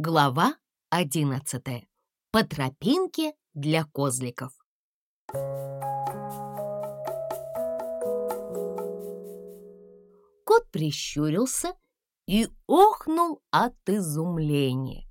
Глава одиннадцатая. По тропинке для козликов. Кот прищурился и охнул от изумления.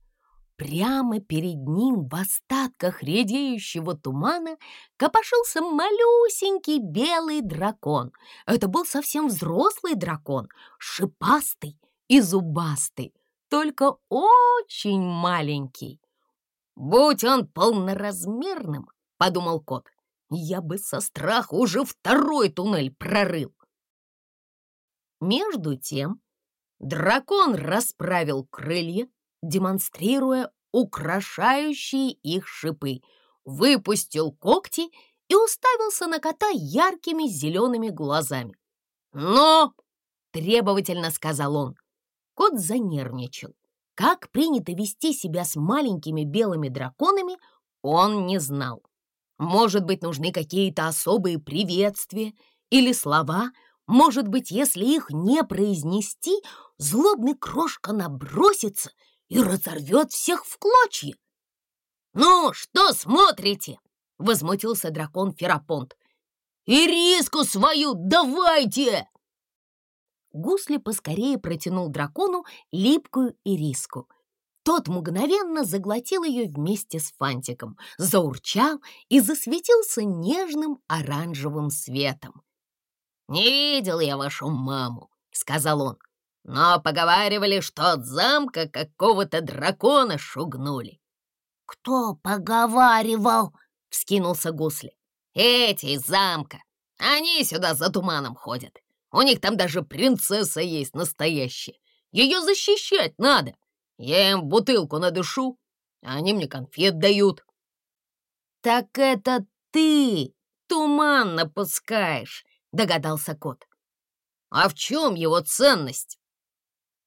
Прямо перед ним в остатках редеющего тумана копошился малюсенький белый дракон. Это был совсем взрослый дракон, шипастый и зубастый, только очень маленький. «Будь он полноразмерным», — подумал кот, — «я бы со страха уже второй туннель прорыл». Между тем дракон расправил крылья, демонстрируя украшающие их шипы, выпустил когти и уставился на кота яркими зелеными глазами. «Но!» — требовательно сказал он. Кот занервничал. Как принято вести себя с маленькими белыми драконами, он не знал. Может быть, нужны какие-то особые приветствия или слова. Может быть, если их не произнести, злобный крошка набросится и разорвет всех в клочья. «Ну, что смотрите?» — возмутился дракон Ферапонт. «И риску свою давайте!» Гусли поскорее протянул дракону липкую ириску. Тот мгновенно заглотил ее вместе с фантиком, заурчал и засветился нежным оранжевым светом. «Не видел я вашу маму», — сказал он. Но поговаривали, что от замка какого-то дракона шугнули. «Кто поговаривал?» — вскинулся Гусли. «Эти из замка. Они сюда за туманом ходят. У них там даже принцесса есть настоящая. Ее защищать надо. Я им бутылку надышу, а они мне конфет дают». «Так это ты туман напускаешь», — догадался кот. «А в чем его ценность?»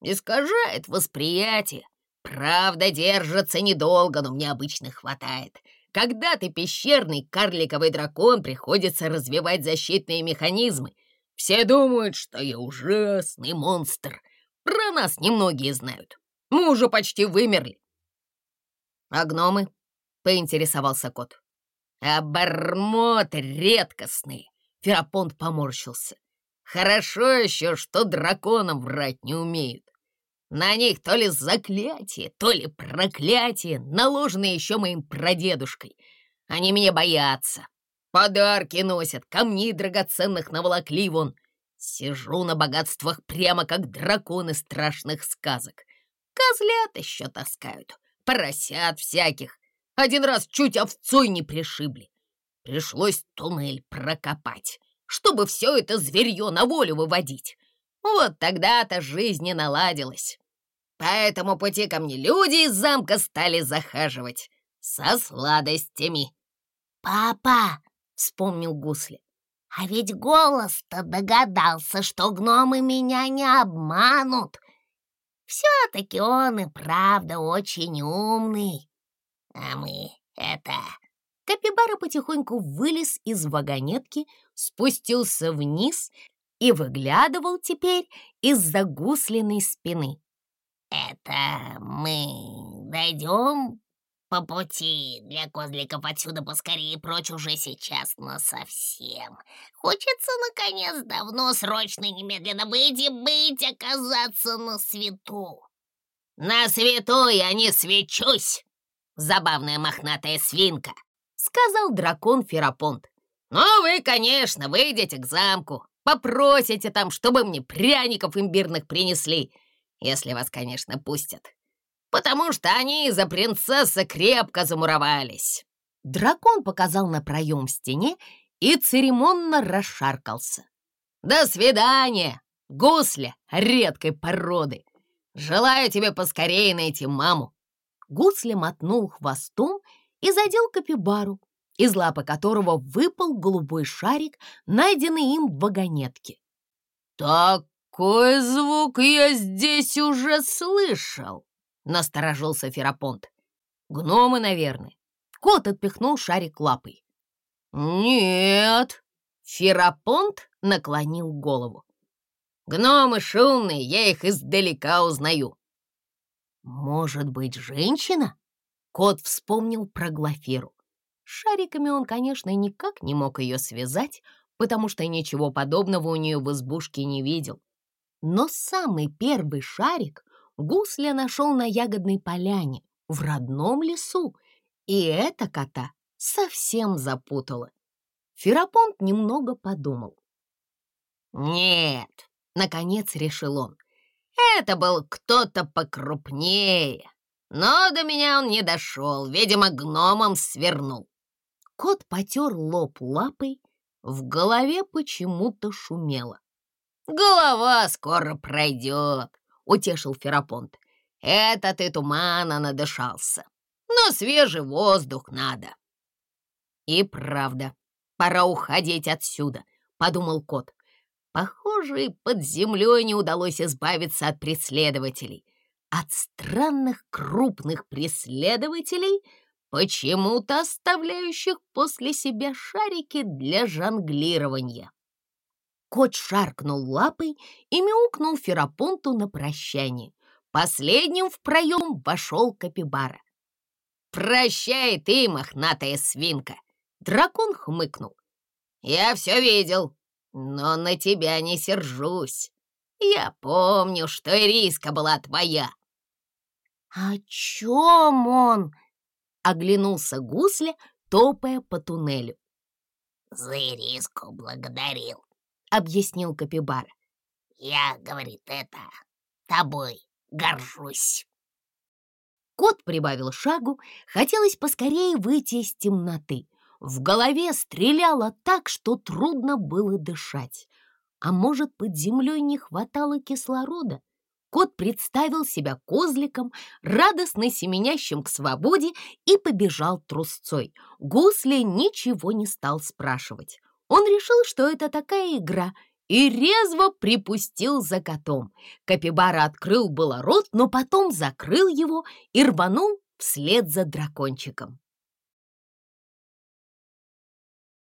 Искажает восприятие. Правда, держится недолго, но мне обычно хватает. Когда ты пещерный карликовый дракон, приходится развивать защитные механизмы. Все думают, что я ужасный монстр. Про нас немногие знают. Мы уже почти вымерли. А гномы? — поинтересовался кот. «Обормот редкостный!» — Ферапонт поморщился. «Хорошо еще, что драконам врать не умеют. На них то ли заклятие, то ли проклятие, наложенное еще моим прадедушкой. Они меня боятся. Подарки носят, камни драгоценных наволокли вон. Сижу на богатствах прямо как драконы страшных сказок. Козлят еще таскают, поросят всяких. Один раз чуть овцой не пришибли. Пришлось туннель прокопать, чтобы все это зверье на волю выводить. Вот тогда-то жизнь не наладилась. По этому пути ко мне люди из замка стали захаживать со сладостями. «Папа!» — вспомнил Гусли. «А ведь голос-то догадался, что гномы меня не обманут. Все-таки он и правда очень умный. А мы это...» Капибара потихоньку вылез из вагонетки, спустился вниз и выглядывал теперь из-за гусленной спины. «Это мы дойдем по пути для козликов отсюда поскорее прочь уже сейчас, но совсем. Хочется, наконец, давно, срочно, немедленно выйти, быть, оказаться на свету». «На свету я не свечусь, забавная мохнатая свинка», — сказал дракон Ферапонт. «Ну, вы, конечно, выйдете к замку, попросите там, чтобы мне пряников имбирных принесли» если вас, конечно, пустят. Потому что они из-за принцессы крепко замуровались». Дракон показал на проем в стене и церемонно расшаркался. «До свидания, гусля редкой породы! Желаю тебе поскорее найти маму!» Гусля мотнул хвостом и задел капибару, из лапы которого выпал голубой шарик, найденный им в вагонетке. «Так «Какой звук я здесь уже слышал?» — насторожился Ферапонт. «Гномы, наверное». Кот отпихнул шарик лапой. «Нет!» — Ферапонт наклонил голову. «Гномы шумные, я их издалека узнаю». Может быть, женщина? Кот вспомнил про Глафиру. Шариками он, конечно, никак не мог ее связать, потому что ничего подобного у нее в избушке не видел. Но самый первый шарик Гусля нашел на ягодной поляне в родном лесу, и это кота совсем запутало. Ферапонт немного подумал. «Нет», — наконец решил он, — «это был кто-то покрупнее, но до меня он не дошел, видимо, гномом свернул». Кот потер лоб лапой, в голове почему-то шумело. «Голова скоро пройдет», — утешил Ферапонт. «Это ты тумана надышался, но свежий воздух надо». «И правда, пора уходить отсюда», — подумал кот. Похоже, и под землей не удалось избавиться от преследователей. От странных крупных преследователей, почему-то оставляющих после себя шарики для жонглирования. Кот шаркнул лапой и мяукнул Ферапонту на прощание. Последним в проем вошел Капибара. «Прощай ты, мохнатая свинка!» Дракон хмыкнул. «Я все видел, но на тебя не сержусь. Я помню, что риска была твоя». «О чем он?» — оглянулся гусля, топая по туннелю. «За ириску благодарил», — объяснил Капибар. «Я, — говорит, — это, тобой горжусь». Кот прибавил шагу, хотелось поскорее выйти из темноты. В голове стреляло так, что трудно было дышать. А может, под землей не хватало кислорода? Кот представил себя козликом, радостно семенящим к свободе, и побежал трусцой. Гусли ничего не стал спрашивать. Он решил, что это такая игра, и резво припустил за котом. Капибара открыл было рот, но потом закрыл его и рванул вслед за дракончиком.